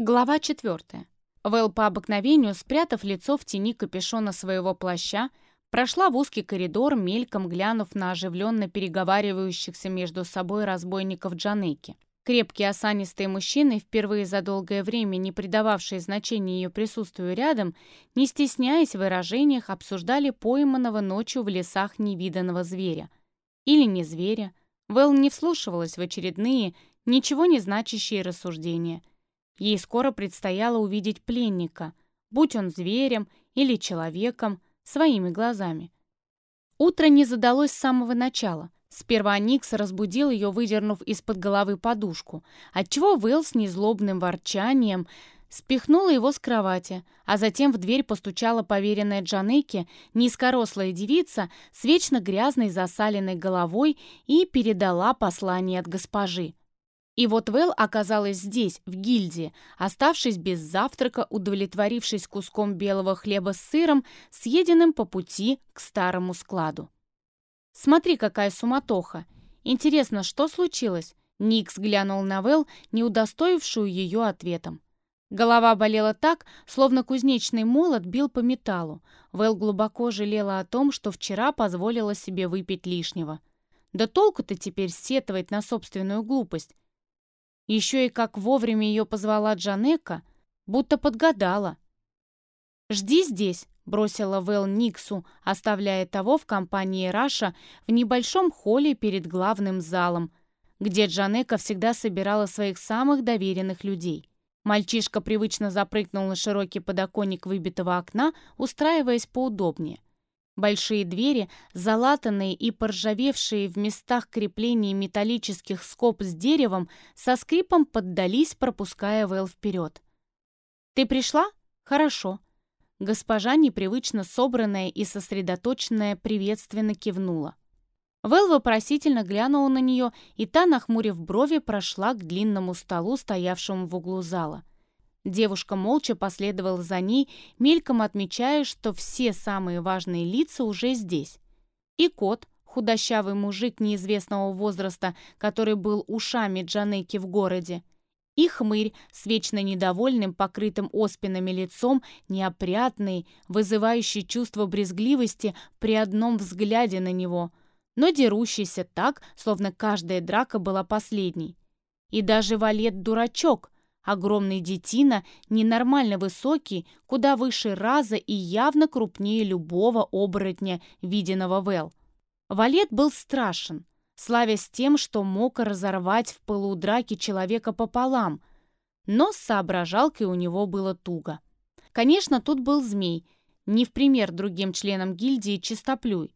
Глава 4. Вэл по обыкновению, спрятав лицо в тени капюшона своего плаща, прошла в узкий коридор, мельком глянув на оживленно переговаривающихся между собой разбойников Джанеки. Крепкие осанистые мужчины, впервые за долгое время не придававшие значения ее присутствию рядом, не стесняясь в выражениях, обсуждали пойманного ночью в лесах невиданного зверя. Или не зверя. Вэл не вслушивалась в очередные, ничего не значащие рассуждения – Ей скоро предстояло увидеть пленника, будь он зверем или человеком, своими глазами. Утро не задалось с самого начала. Сперва Никс разбудил ее, выдернув из-под головы подушку, отчего Вэлл с незлобным ворчанием спихнула его с кровати, а затем в дверь постучала поверенная Джанеки, низкорослая девица с вечно грязной засаленной головой и передала послание от госпожи. И вот Вэл оказалась здесь, в гильдии, оставшись без завтрака, удовлетворившись куском белого хлеба с сыром, съеденным по пути к старому складу. «Смотри, какая суматоха! Интересно, что случилось?» Никс глянул на Вэл, не удостоившую ее ответом. Голова болела так, словно кузнечный молот бил по металлу. Вэл глубоко жалела о том, что вчера позволила себе выпить лишнего. Да толку-то теперь сетовать на собственную глупость. Еще и как вовремя ее позвала Джанека, будто подгадала. «Жди здесь», — бросила Вэл Никсу, оставляя того в компании Раша в небольшом холле перед главным залом, где Джанека всегда собирала своих самых доверенных людей. Мальчишка привычно запрыгнул на широкий подоконник выбитого окна, устраиваясь поудобнее. Большие двери, залатанные и поржавевшие в местах крепления металлических скоб с деревом, со скрипом поддались, пропуская Вэл вперед. «Ты пришла? Хорошо». Госпожа, непривычно собранная и сосредоточенная, приветственно кивнула. Вэл вопросительно глянула на нее, и та, нахмурив брови, прошла к длинному столу, стоявшему в углу зала. Девушка молча последовала за ней, мельком отмечая, что все самые важные лица уже здесь. И кот, худощавый мужик неизвестного возраста, который был ушами Джанеки в городе, и хмырь с вечно недовольным, покрытым оспинами лицом, неопрятный, вызывающий чувство брезгливости при одном взгляде на него, но дерущийся так, словно каждая драка была последней. И даже валет-дурачок — Огромный детина, ненормально высокий, куда выше раза и явно крупнее любого оборотня, виденного Вэл. Валет был страшен, славясь тем, что мог разорвать в пылу драки человека пополам, но с соображалкой у него было туго. Конечно, тут был змей, не в пример другим членам гильдии Чистоплюй.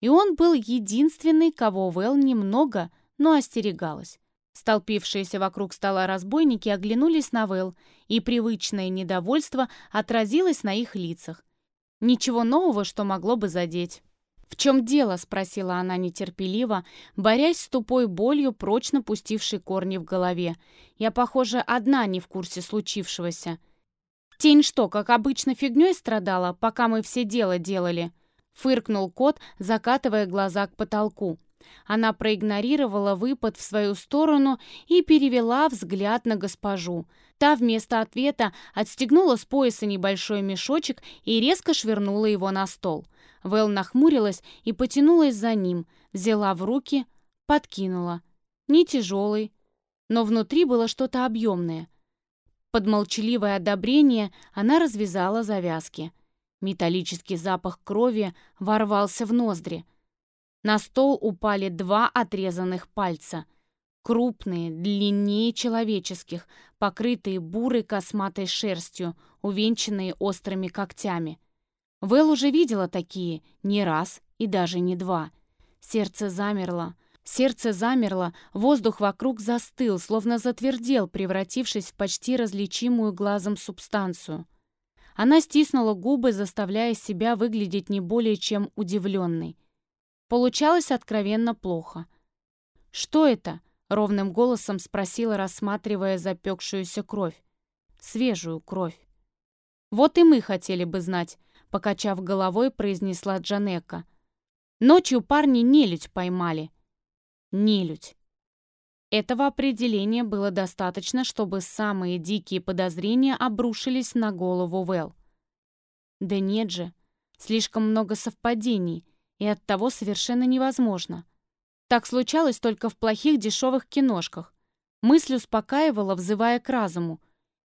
И он был единственный, кого Вэл немного, но остерегалась. Столпившиеся вокруг стола разбойники оглянулись на Вэл, и привычное недовольство отразилось на их лицах. Ничего нового, что могло бы задеть. «В чем дело?» — спросила она нетерпеливо, борясь с тупой болью, прочно пустившей корни в голове. «Я, похоже, одна не в курсе случившегося». «Тень что, как обычно, фигней страдала, пока мы все дело делали?» — фыркнул кот, закатывая глаза к потолку. Она проигнорировала выпад в свою сторону и перевела взгляд на госпожу. Та вместо ответа отстегнула с пояса небольшой мешочек и резко швырнула его на стол. Вэл нахмурилась и потянулась за ним, взяла в руки, подкинула. Не тяжелый, но внутри было что-то объемное. Под молчаливое одобрение она развязала завязки. Металлический запах крови ворвался в ноздри. На стол упали два отрезанных пальца. Крупные, длиннее человеческих, покрытые бурой косматой шерстью, увенчанные острыми когтями. Вэл уже видела такие не раз и даже не два. Сердце замерло. Сердце замерло, воздух вокруг застыл, словно затвердел, превратившись в почти различимую глазом субстанцию. Она стиснула губы, заставляя себя выглядеть не более чем удивленной. Получалось откровенно плохо. «Что это?» — ровным голосом спросила, рассматривая запекшуюся кровь. Свежую кровь. «Вот и мы хотели бы знать», — покачав головой, произнесла Джанека. «Ночью парни нелюдь поймали». «Нелюдь». Этого определения было достаточно, чтобы самые дикие подозрения обрушились на голову Вэл. Да нет же, слишком много совпадений, и оттого совершенно невозможно. Так случалось только в плохих дешевых киношках. Мысль успокаивала, взывая к разуму.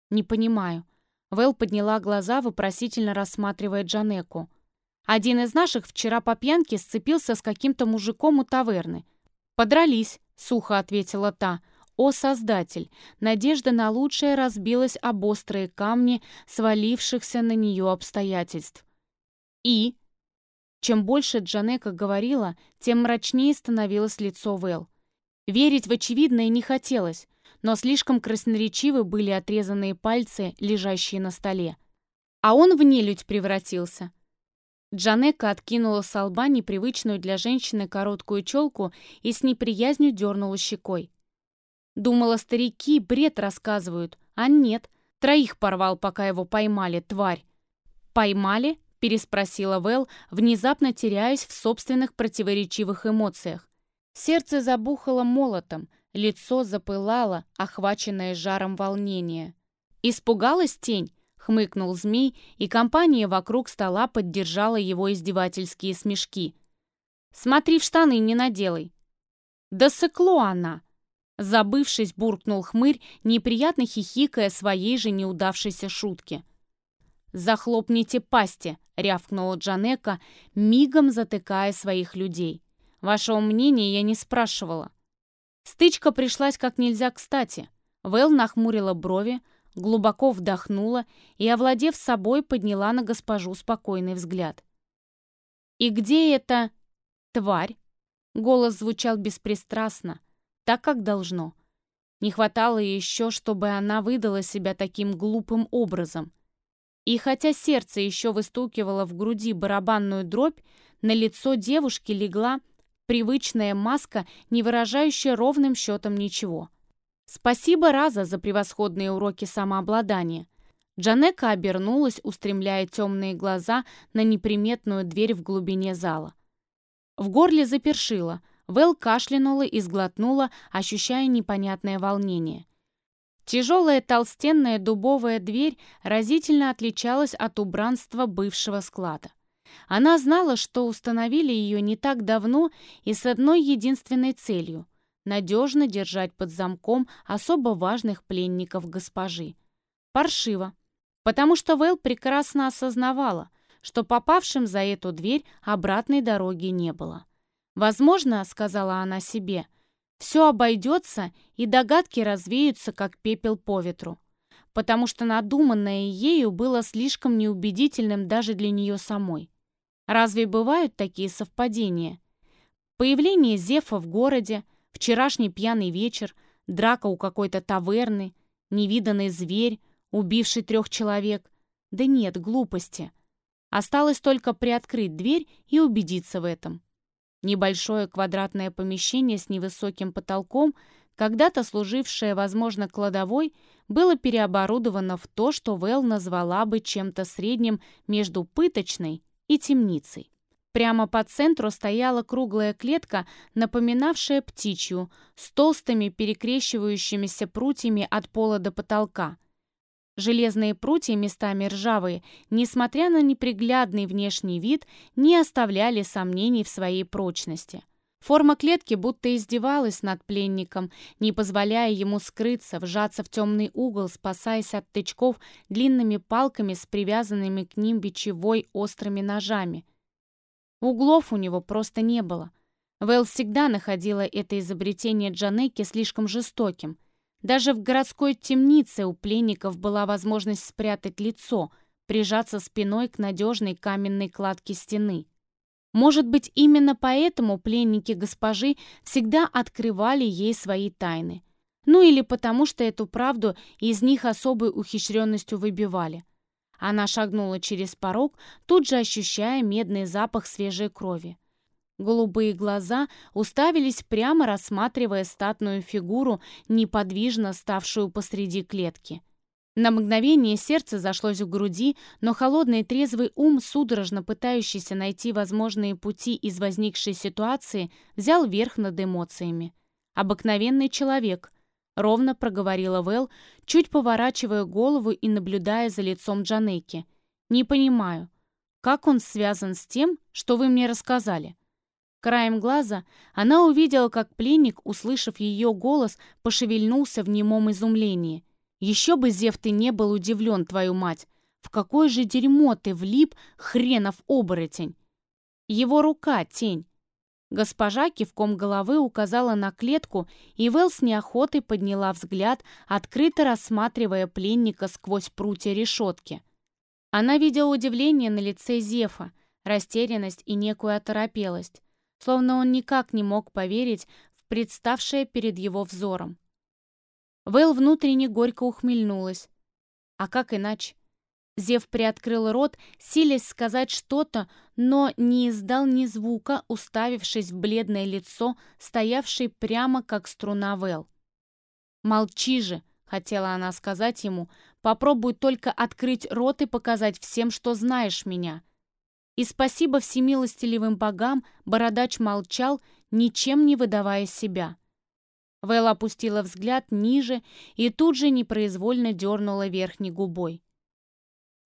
«Не понимаю». Вэл подняла глаза, вопросительно рассматривая Джанеку. «Один из наших вчера по пьянке сцепился с каким-то мужиком у таверны. Подрались, — сухо ответила та. «О, Создатель!» Надежда на лучшее разбилась об острые камни, свалившихся на нее обстоятельств. «И?» Чем больше Джанека говорила, тем мрачнее становилось лицо Вэл. Верить в очевидное не хотелось, но слишком красноречивы были отрезанные пальцы, лежащие на столе. А он в нелюдь превратился. Джанека откинула с лба непривычную для женщины короткую челку и с неприязнью дернула щекой. Думала, старики бред рассказывают, а нет. Троих порвал, пока его поймали, тварь. «Поймали?» — переспросила Вэл, внезапно теряясь в собственных противоречивых эмоциях. Сердце забухало молотом, лицо запылало, охваченное жаром волнения. Испугалась тень? хмыкнул змей, и компания вокруг стола поддержала его издевательские смешки. «Смотри, в штаны не наделай!» «Да сыкло она!» Забывшись, буркнул хмырь, неприятно хихикая своей же неудавшейся шутки. «Захлопните пасти!» — рявкнула Джанека, мигом затыкая своих людей. «Вашего мнения я не спрашивала». Стычка пришлась как нельзя кстати. Вэл нахмурила брови, глубоко вдохнула и, овладев собой, подняла на госпожу спокойный взгляд. «И где эта тварь?» Голос звучал беспристрастно, так, как должно. Не хватало еще, чтобы она выдала себя таким глупым образом. И хотя сердце еще выстукивало в груди барабанную дробь, на лицо девушки легла привычная маска, не выражающая ровным счетом ничего. Спасибо Раза за превосходные уроки самообладания. Джанека обернулась, устремляя темные глаза на неприметную дверь в глубине зала. В горле запершило. Вэл кашлянула и сглотнула, ощущая непонятное волнение. Тяжелая толстенная дубовая дверь разительно отличалась от убранства бывшего склада. Она знала, что установили ее не так давно и с одной единственной целью — надежно держать под замком особо важных пленников госпожи. Паршиво, потому что Вэл прекрасно осознавала, что попавшим за эту дверь обратной дороги не было. «Возможно, — сказала она себе, — все обойдется и догадки развеются, как пепел по ветру, потому что надуманное ею было слишком неубедительным даже для нее самой. Разве бывают такие совпадения? Появление Зефа в городе — Вчерашний пьяный вечер, драка у какой-то таверны, невиданный зверь, убивший трех человек. Да нет, глупости. Осталось только приоткрыть дверь и убедиться в этом. Небольшое квадратное помещение с невысоким потолком, когда-то служившее, возможно, кладовой, было переоборудовано в то, что Вэл назвала бы чем-то средним между пыточной и темницей. Прямо по центру стояла круглая клетка, напоминавшая птичью, с толстыми перекрещивающимися прутьями от пола до потолка. Железные прутья, местами ржавые, несмотря на неприглядный внешний вид, не оставляли сомнений в своей прочности. Форма клетки будто издевалась над пленником, не позволяя ему скрыться, вжаться в темный угол, спасаясь от тычков длинными палками с привязанными к ним бичевой острыми ножами. Углов у него просто не было. Вэл всегда находила это изобретение Джанеки слишком жестоким. Даже в городской темнице у пленников была возможность спрятать лицо, прижаться спиной к надежной каменной кладке стены. Может быть, именно поэтому пленники госпожи всегда открывали ей свои тайны. Ну или потому, что эту правду из них особой ухищренностью выбивали. Она шагнула через порог, тут же ощущая медный запах свежей крови. Голубые глаза уставились прямо, рассматривая статную фигуру, неподвижно ставшую посреди клетки. На мгновение сердце зашлось в груди, но холодный трезвый ум, судорожно пытающийся найти возможные пути из возникшей ситуации, взял верх над эмоциями. Обыкновенный человек, ровно проговорила Вэл, чуть поворачивая голову и наблюдая за лицом Джанеки. Не понимаю, как он связан с тем, что вы мне рассказали? Краем глаза она увидела, как пленник, услышав ее голос, пошевельнулся в немом изумлении. «Еще бы, Зев, ты не был удивлен, твою мать! В какое же дерьмо ты влип, хренов оборотень!» Его рука — тень. Госпожа кивком головы указала на клетку, и Вэл с неохотой подняла взгляд, открыто рассматривая пленника сквозь прутья решетки. Она видела удивление на лице Зефа, растерянность и некую оторопелость, словно он никак не мог поверить в представшее перед его взором. Вэл внутренне горько ухмыльнулась. А как иначе? Зев приоткрыл рот, силясь сказать что-то, но не издал ни звука, уставившись в бледное лицо, стоявшей прямо как струна Вэл. «Молчи же!» — хотела она сказать ему. «Попробуй только открыть рот и показать всем, что знаешь меня». И спасибо всемилостивым богам, бородач молчал, ничем не выдавая себя. Вэл опустила взгляд ниже и тут же непроизвольно дернула верхней губой.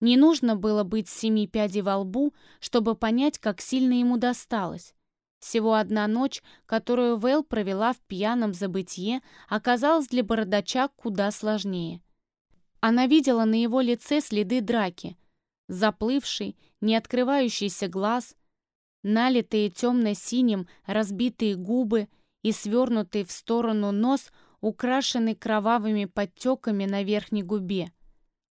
Не нужно было быть семи пядей во лбу, чтобы понять, как сильно ему досталось. Всего одна ночь, которую Вэл провела в пьяном забытье, оказалась для бородача куда сложнее. Она видела на его лице следы драки. Заплывший, не открывающийся глаз, налитые темно-синим разбитые губы и свернутый в сторону нос, украшенный кровавыми подтеками на верхней губе.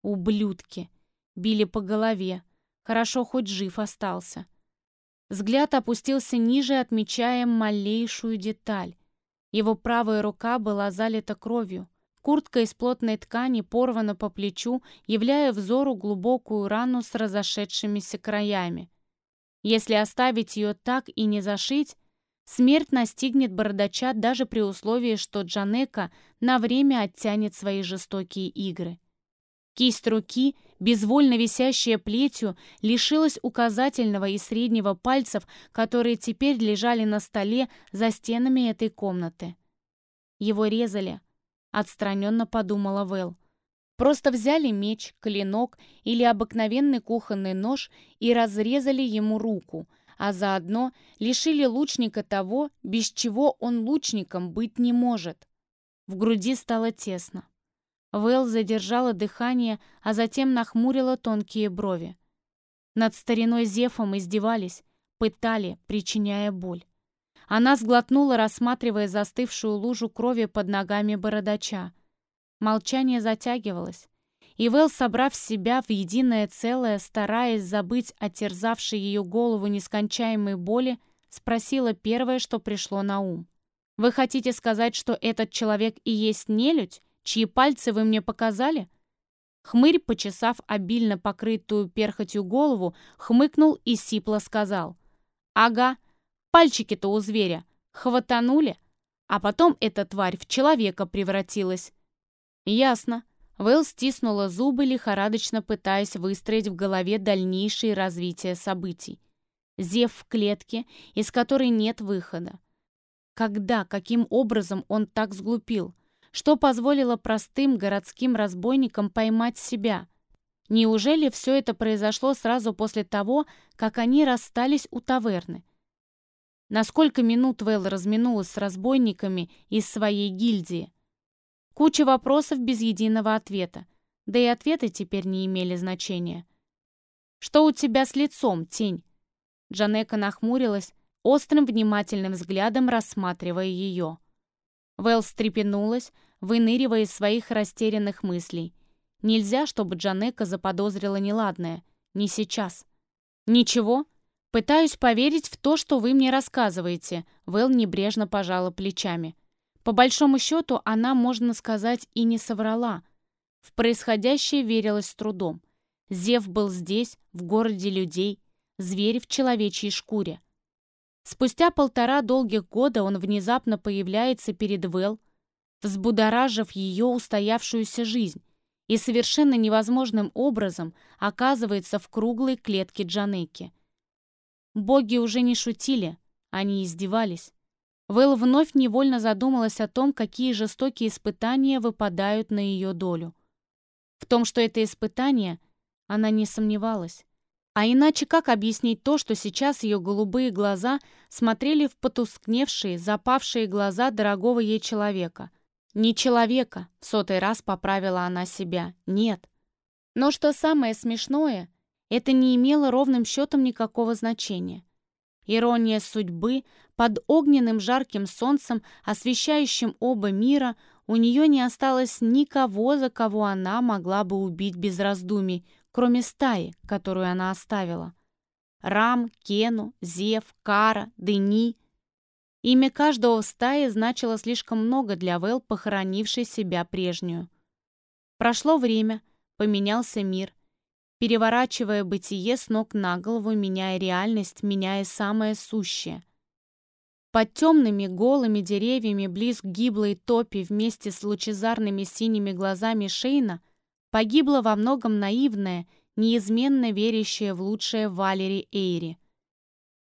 Ублюдки! Били по голове. Хорошо, хоть жив остался. Взгляд опустился ниже, отмечая малейшую деталь. Его правая рука была залита кровью. Куртка из плотной ткани порвана по плечу, являя взору глубокую рану с разошедшимися краями. Если оставить ее так и не зашить, смерть настигнет бородача даже при условии, что Джанека на время оттянет свои жестокие игры. Кисть руки, безвольно висящая плетью, лишилась указательного и среднего пальцев, которые теперь лежали на столе за стенами этой комнаты. Его резали, отстраненно подумала Вэл. Просто взяли меч, клинок или обыкновенный кухонный нож и разрезали ему руку, а заодно лишили лучника того, без чего он лучником быть не может. В груди стало тесно. Вэл задержала дыхание, а затем нахмурила тонкие брови. Над стариной Зефом издевались, пытали, причиняя боль. Она сглотнула, рассматривая застывшую лужу крови под ногами бородача. Молчание затягивалось, и Вэл, собрав себя в единое целое, стараясь забыть о терзавшей ее голову нескончаемой боли, спросила первое, что пришло на ум. «Вы хотите сказать, что этот человек и есть нелюдь? чьи пальцы вы мне показали?» Хмырь, почесав обильно покрытую перхотью голову, хмыкнул и сипло сказал. «Ага, пальчики-то у зверя. Хватанули, а потом эта тварь в человека превратилась». «Ясно». Вэл стиснула зубы, лихорадочно пытаясь выстроить в голове дальнейшее развитие событий. Зев в клетке, из которой нет выхода. Когда, каким образом он так сглупил? что позволило простым городским разбойникам поймать себя. Неужели все это произошло сразу после того, как они расстались у таверны? На сколько минут Вэл разминулась с разбойниками из своей гильдии? Куча вопросов без единого ответа, да и ответы теперь не имели значения. «Что у тебя с лицом, тень?» Джанека нахмурилась, острым внимательным взглядом рассматривая ее. Вэл встрепенулась, выныривая из своих растерянных мыслей. Нельзя, чтобы Джанека заподозрила неладное. Не сейчас. «Ничего? Пытаюсь поверить в то, что вы мне рассказываете», Вэл небрежно пожала плечами. По большому счету, она, можно сказать, и не соврала. В происходящее верилось с трудом. Зев был здесь, в городе людей, зверь в человечьей шкуре. Спустя полтора долгих года он внезапно появляется перед Вэл, взбудоражив ее устоявшуюся жизнь, и совершенно невозможным образом оказывается в круглой клетке Джанеки. Боги уже не шутили, они издевались. Вэл вновь невольно задумалась о том, какие жестокие испытания выпадают на ее долю. В том, что это испытание, она не сомневалась. А иначе как объяснить то, что сейчас ее голубые глаза смотрели в потускневшие, запавшие глаза дорогого ей человека? Не человека, сотый раз поправила она себя, нет. Но что самое смешное, это не имело ровным счетом никакого значения. Ирония судьбы, под огненным жарким солнцем, освещающим оба мира, у нее не осталось никого, за кого она могла бы убить без раздумий, кроме стаи, которую она оставила. Рам, Кену, Зев, Кара, Дени. Имя каждого в стае значило слишком много для Вэл, похоронившей себя прежнюю. Прошло время, поменялся мир, переворачивая бытие с ног на голову, меняя реальность, меняя самое сущее. Под темными голыми деревьями близ гиблой топи вместе с лучезарными синими глазами Шейна погибла во многом наивная, неизменно верящая в лучшее Валери Эйри.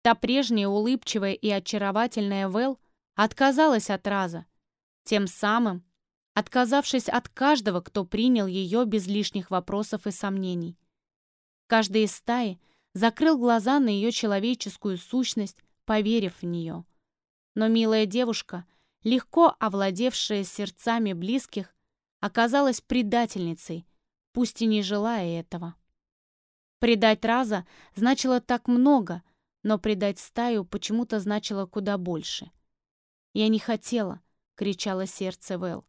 Та прежняя улыбчивая и очаровательная Вэл отказалась от Раза, тем самым отказавшись от каждого, кто принял ее без лишних вопросов и сомнений. Каждый из стаи закрыл глаза на ее человеческую сущность, поверив в нее. Но милая девушка, легко овладевшая сердцами близких, оказалась предательницей, пусть и не желая этого. Предать Раза значило так много, но предать стаю почему-то значило куда больше. «Я не хотела», — кричало сердце Вэл.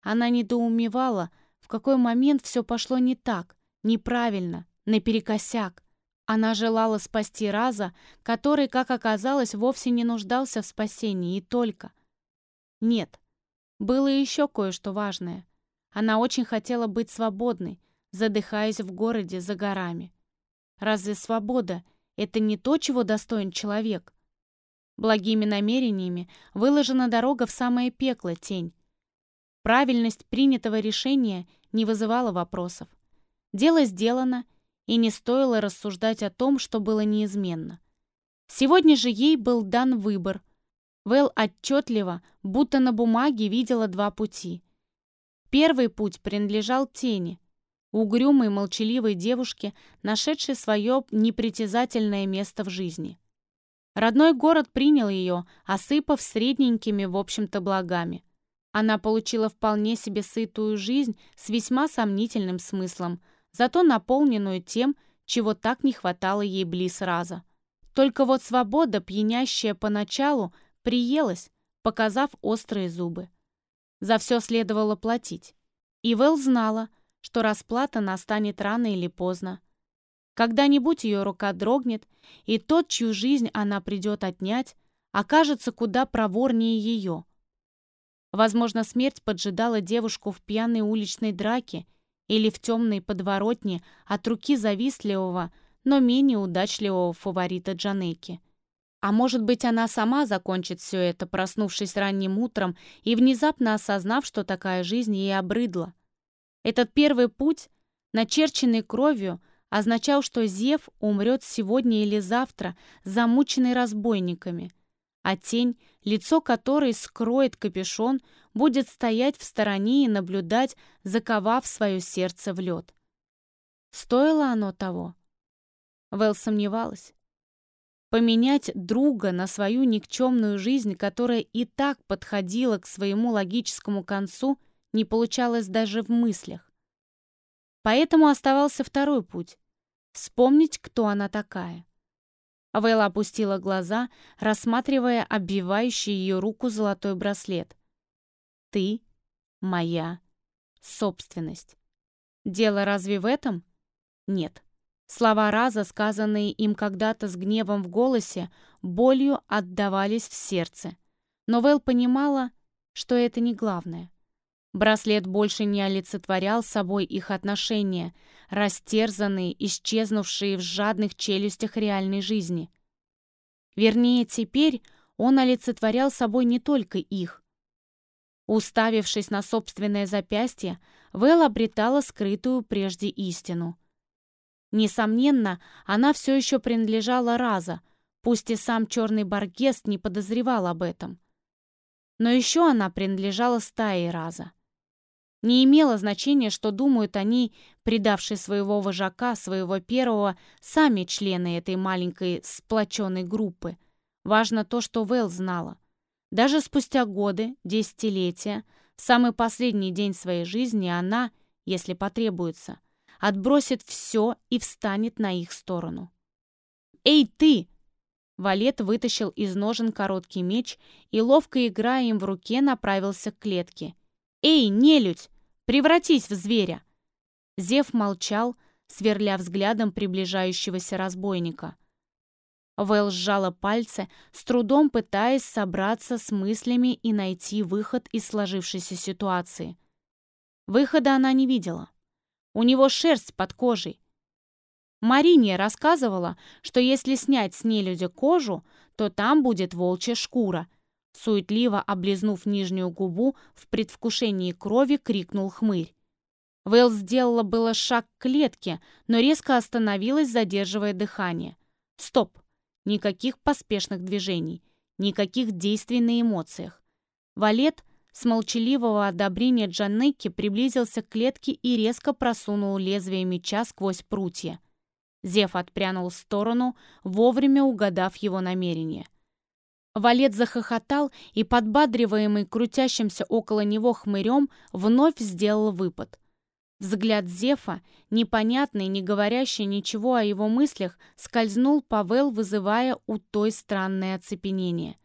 Она недоумевала, в какой момент все пошло не так, неправильно, наперекосяк. Она желала спасти Раза, который, как оказалось, вовсе не нуждался в спасении, и только. Нет, было еще кое-что важное. Она очень хотела быть свободной, задыхаясь в городе за горами. Разве свобода — это не то, чего достоин человек? Благими намерениями выложена дорога в самое пекло, тень. Правильность принятого решения не вызывала вопросов. Дело сделано, и не стоило рассуждать о том, что было неизменно. Сегодня же ей был дан выбор. Вэл отчетливо, будто на бумаге, видела два пути. Первый путь принадлежал тени, угрюмой молчаливой девушке, нашедшей свое непритязательное место в жизни. Родной город принял ее, осыпав средненькими, в общем-то, благами. Она получила вполне себе сытую жизнь с весьма сомнительным смыслом, зато наполненную тем, чего так не хватало ей близ раза. Только вот свобода, пьянящая поначалу, приелась, показав острые зубы. За все следовало платить. И Вэл знала, что расплата настанет рано или поздно. Когда-нибудь ее рука дрогнет, и тот, чью жизнь она придет отнять, окажется куда проворнее ее. Возможно, смерть поджидала девушку в пьяной уличной драке или в темной подворотне от руки завистливого, но менее удачливого фаворита Джанеки. А может быть, она сама закончит все это, проснувшись ранним утром и внезапно осознав, что такая жизнь ей обрыдла. Этот первый путь, начерченный кровью, означал, что Зев умрет сегодня или завтра, замученный разбойниками, а тень, лицо которой скроет капюшон, будет стоять в стороне и наблюдать, заковав свое сердце в лед. Стоило оно того? Вэл сомневалась. Поменять друга на свою никчемную жизнь, которая и так подходила к своему логическому концу, не получалось даже в мыслях. Поэтому оставался второй путь — вспомнить, кто она такая. Вэлла опустила глаза, рассматривая обвивающий ее руку золотой браслет. «Ты — моя собственность. Дело разве в этом? Нет. Слова Раза, сказанные им когда-то с гневом в голосе, болью отдавались в сердце. Но Вэл понимала, что это не главное. Браслет больше не олицетворял собой их отношения, растерзанные, исчезнувшие в жадных челюстях реальной жизни. Вернее, теперь он олицетворял собой не только их. Уставившись на собственное запястье, Вэл обретала скрытую прежде истину — Несомненно, она все еще принадлежала Раза, пусть и сам черный Баргест не подозревал об этом. Но еще она принадлежала стае Раза. Не имело значения, что думают они, предавшие своего вожака, своего первого, сами члены этой маленькой сплоченной группы. Важно то, что Вэл знала. Даже спустя годы, десятилетия, в самый последний день своей жизни она, если потребуется, отбросит все и встанет на их сторону. «Эй, ты!» Валет вытащил из ножен короткий меч и, ловко играя им в руке, направился к клетке. «Эй, нелюдь! Превратись в зверя!» Зев молчал, сверля взглядом приближающегося разбойника. Вэл сжала пальцы, с трудом пытаясь собраться с мыслями и найти выход из сложившейся ситуации. Выхода она не видела. У него шерсть под кожей. Мариния рассказывала, что если снять с нелюдя кожу, то там будет волчья шкура. Суетливо облизнув нижнюю губу, в предвкушении крови крикнул хмырь. Вэл сделала было шаг к клетке, но резко остановилась, задерживая дыхание. Стоп! Никаких поспешных движений, никаких действий на эмоциях. Валет с молчаливого одобрения Джанеки приблизился к клетке и резко просунул лезвие меча сквозь прутья. Зев отпрянул в сторону, вовремя угадав его намерение. Валет захохотал и, подбадриваемый крутящимся около него хмырем, вновь сделал выпад. Взгляд Зефа, непонятный, не говорящий ничего о его мыслях, скользнул по Вэл, вызывая у той странное оцепенение.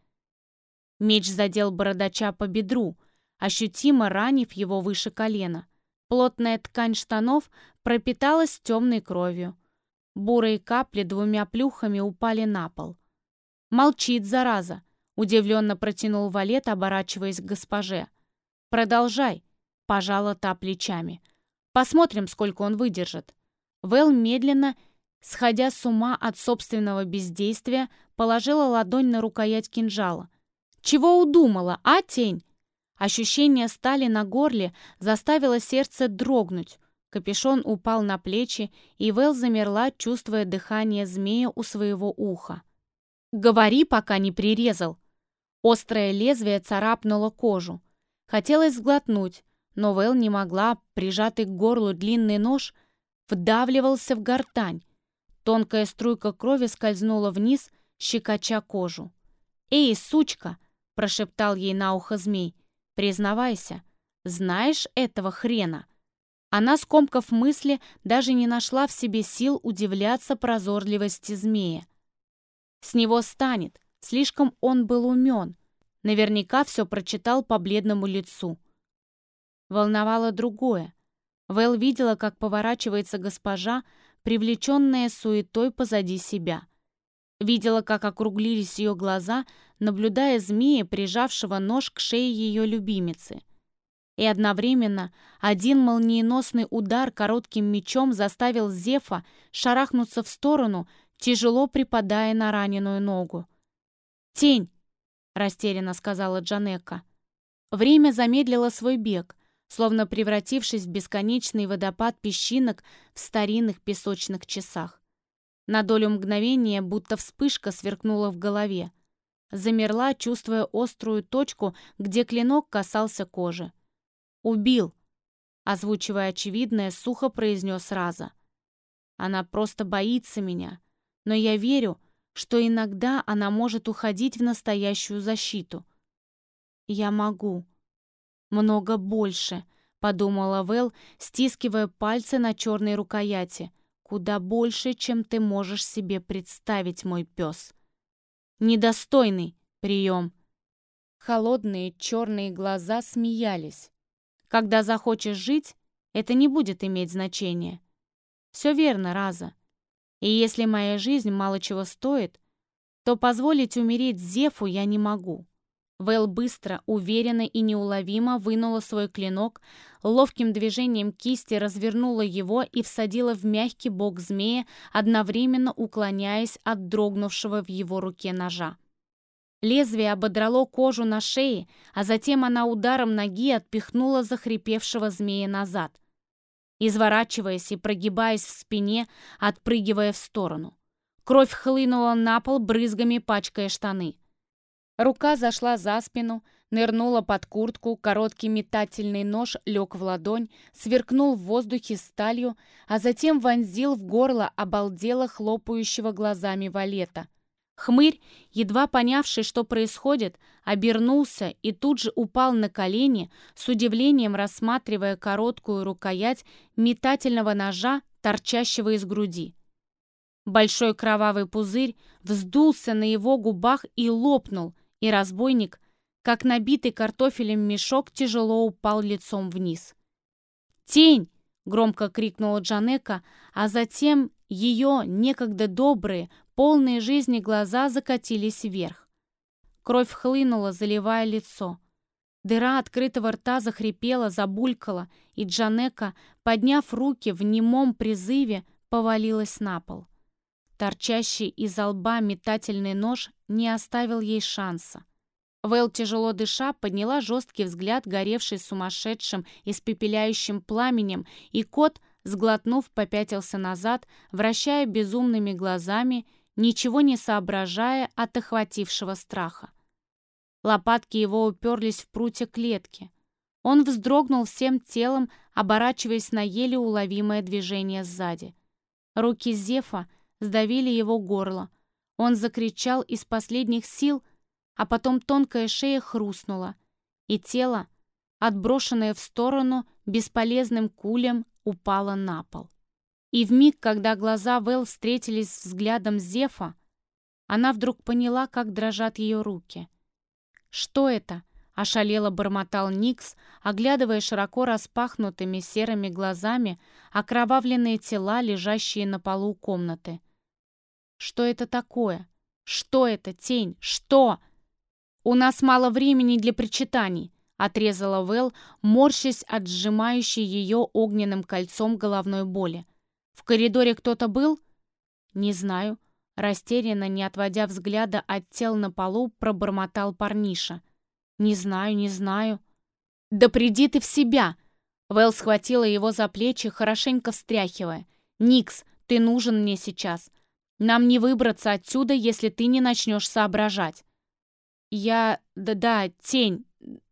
Меч задел бородача по бедру, ощутимо ранив его выше колена. Плотная ткань штанов пропиталась темной кровью. Бурые капли двумя плюхами упали на пол. «Молчит, зараза!» — удивленно протянул Валет, оборачиваясь к госпоже. «Продолжай!» — пожала та плечами — Посмотрим, сколько он выдержит. Вэл медленно, сходя с ума от собственного бездействия, положила ладонь на рукоять кинжала. «Чего удумала, а, тень?» Ощущение стали на горле заставило сердце дрогнуть. Капюшон упал на плечи, и Вэл замерла, чувствуя дыхание змея у своего уха. «Говори, пока не прирезал!» Острое лезвие царапнуло кожу. Хотелось сглотнуть, но Вэл не могла, прижатый к горлу длинный нож вдавливался в гортань. Тонкая струйка крови скользнула вниз, щекоча кожу. «Эй, сучка!» — прошептал ей на ухо змей. «Признавайся, знаешь этого хрена?» Она, скомкав мысли, даже не нашла в себе сил удивляться прозорливости змея. С него станет, слишком он был умен. Наверняка все прочитал по бледному лицу. Волновало другое. Вэл видела, как поворачивается госпожа, привлеченная суетой позади себя. Видела, как округлились ее глаза, наблюдая змея, прижавшего нож к шее ее любимицы. И одновременно один молниеносный удар коротким мечом заставил Зефа шарахнуться в сторону, тяжело припадая на раненую ногу. «Тень!» — растерянно сказала Джанека. Время замедлило свой бег — словно превратившись в бесконечный водопад песчинок в старинных песочных часах. На долю мгновения будто вспышка сверкнула в голове. Замерла, чувствуя острую точку, где клинок касался кожи. «Убил!» — озвучивая очевидное, сухо произнес Раза. «Она просто боится меня, но я верю, что иногда она может уходить в настоящую защиту. Я могу», много больше», — подумала Вэл, стискивая пальцы на черной рукояти. «Куда больше, чем ты можешь себе представить, мой пес». «Недостойный прием». Холодные черные глаза смеялись. «Когда захочешь жить, это не будет иметь значения». «Все верно, Раза. И если моя жизнь мало чего стоит, то позволить умереть Зефу я не могу. Вэл быстро, уверенно и неуловимо вынула свой клинок, ловким движением кисти развернула его и всадила в мягкий бок змея, одновременно уклоняясь от дрогнувшего в его руке ножа. Лезвие ободрало кожу на шее, а затем она ударом ноги отпихнула захрипевшего змея назад, изворачиваясь и прогибаясь в спине, отпрыгивая в сторону. Кровь хлынула на пол, брызгами пачкая штаны. Рука зашла за спину, нырнула под куртку, короткий метательный нож лег в ладонь, сверкнул в воздухе сталью, а затем вонзил в горло обалдело хлопающего глазами валета. Хмырь, едва понявший, что происходит, обернулся и тут же упал на колени, с удивлением рассматривая короткую рукоять метательного ножа, торчащего из груди. Большой кровавый пузырь вздулся на его губах и лопнул, и разбойник, как набитый картофелем мешок, тяжело упал лицом вниз. «Тень!» — громко крикнула Джанека, а затем ее некогда добрые, полные жизни глаза закатились вверх. Кровь хлынула, заливая лицо. Дыра открытого рта захрипела, забулькала, и Джанека, подняв руки в немом призыве, повалилась на пол. Торчащий из лба метательный нож не оставил ей шанса. Вэл, тяжело дыша, подняла жесткий взгляд, горевший сумасшедшим, испепеляющим пламенем, и кот, сглотнув, попятился назад, вращая безумными глазами, ничего не соображая от охватившего страха. Лопатки его уперлись в прутья клетки. Он вздрогнул всем телом, оборачиваясь на еле уловимое движение сзади. Руки Зефа сдавили его горло. Он закричал из последних сил, а потом тонкая шея хрустнула, и тело, отброшенное в сторону бесполезным кулем, упало на пол. И в миг, когда глаза Вэл встретились с взглядом Зефа, она вдруг поняла, как дрожат ее руки. «Что это?» — ошалело бормотал Никс, оглядывая широко распахнутыми серыми глазами окровавленные тела, лежащие на полу комнаты. Что это такое? Что это, тень? Что? У нас мало времени для причитаний, отрезала Вэл, морщась от сжимающей ее огненным кольцом головной боли. В коридоре кто-то был? Не знаю. Растерянно, не отводя взгляда от тел на полу, пробормотал парниша. «Не знаю, не знаю». «Да приди ты в себя!» Вэл схватила его за плечи, хорошенько встряхивая. «Никс, ты нужен мне сейчас. Нам не выбраться отсюда, если ты не начнешь соображать. Я... Да-да, тень.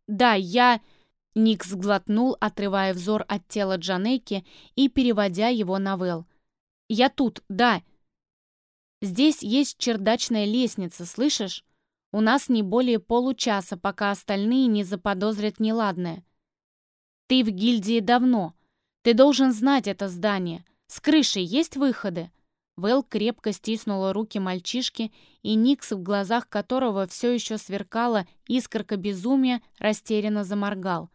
Да, я... Ник сглотнул, отрывая взор от тела Джанеки и переводя его на Вэл. «Я тут, да. Здесь есть чердачная лестница, слышишь? У нас не более получаса, пока остальные не заподозрят неладное. Ты в гильдии давно. Ты должен знать это здание. С крыши есть выходы?» Вэл крепко стиснула руки мальчишки, и Никс, в глазах которого все еще сверкала искорка безумия, растерянно заморгал.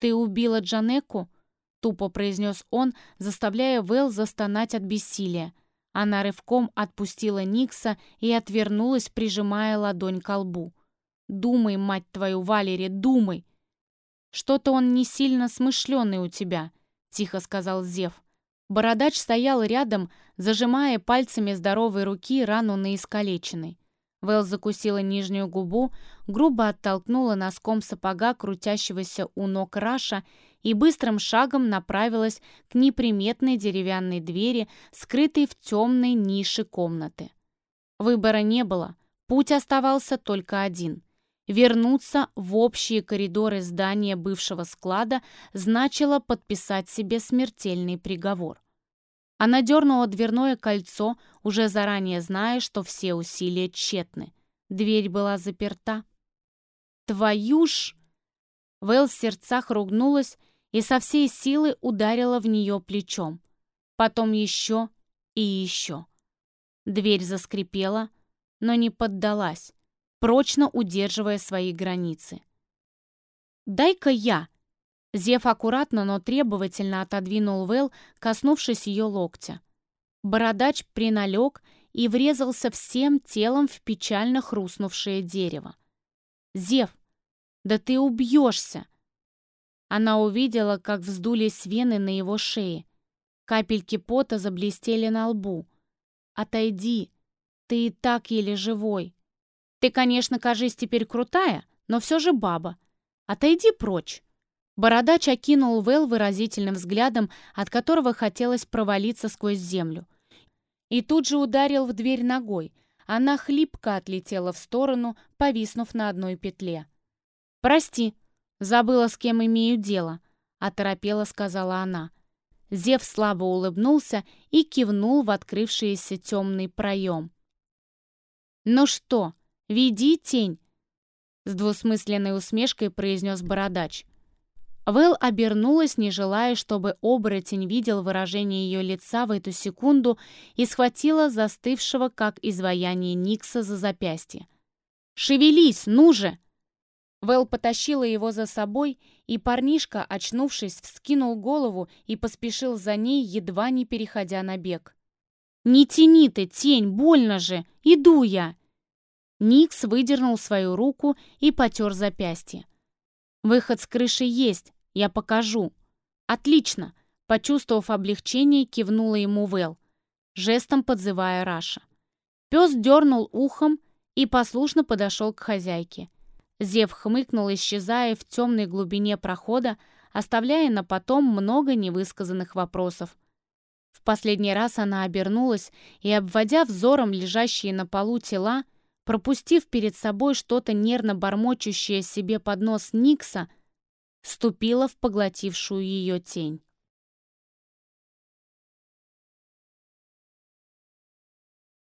«Ты убила Джанеку?» — тупо произнес он, заставляя Вэл застонать от бессилия. Она рывком отпустила Никса и отвернулась, прижимая ладонь к лбу. «Думай, мать твою, Валери, думай!» «Что-то он не сильно смышленый у тебя», — тихо сказал Зев. Бородач стоял рядом, зажимая пальцами здоровой руки рану на искалеченной. Вэл закусила нижнюю губу, грубо оттолкнула носком сапога крутящегося у ног Раша и быстрым шагом направилась к неприметной деревянной двери, скрытой в темной нише комнаты. Выбора не было, путь оставался только один. Вернуться в общие коридоры здания бывшего склада значило подписать себе смертельный приговор. Она дернула дверное кольцо, уже заранее зная, что все усилия тщетны. Дверь была заперта. «Твою ж!» Вэл в сердцах ругнулась и со всей силы ударила в нее плечом. Потом еще и еще. Дверь заскрипела, но не поддалась прочно удерживая свои границы. «Дай-ка я!» Зев аккуратно, но требовательно отодвинул Вэл, коснувшись ее локтя. Бородач приналег и врезался всем телом в печально хрустнувшее дерево. «Зев, да ты убьешься!» Она увидела, как вздулись вены на его шее. Капельки пота заблестели на лбу. «Отойди, ты и так еле живой!» Ты, конечно, кажись теперь крутая, но все же баба. Отойди прочь. Бородач окинул Вэл выразительным взглядом, от которого хотелось провалиться сквозь землю. И тут же ударил в дверь ногой. Она хлипко отлетела в сторону, повиснув на одной петле. «Прости, забыла, с кем имею дело», — оторопела сказала она. Зев слабо улыбнулся и кивнул в открывшийся темный проем. «Ну что, веди тень!» С двусмысленной усмешкой произнес бородач. Вэл обернулась, не желая, чтобы оборотень видел выражение ее лица в эту секунду и схватила застывшего, как изваяние Никса, за запястье. «Шевелись, ну же!» Вэл потащила его за собой, и парнишка, очнувшись, вскинул голову и поспешил за ней, едва не переходя на бег. «Не тяни ты, тень, больно же! Иду я!» Никс выдернул свою руку и потер запястье. «Выход с крыши есть, я покажу». «Отлично!» Почувствовав облегчение, кивнула ему Вэл, жестом подзывая Раша. Пес дернул ухом и послушно подошел к хозяйке. Зев хмыкнул, исчезая в темной глубине прохода, оставляя на потом много невысказанных вопросов. В последний раз она обернулась и, обводя взором лежащие на полу тела, пропустив перед собой что-то нервно бормочущее себе под нос Никса, ступила в поглотившую ее тень.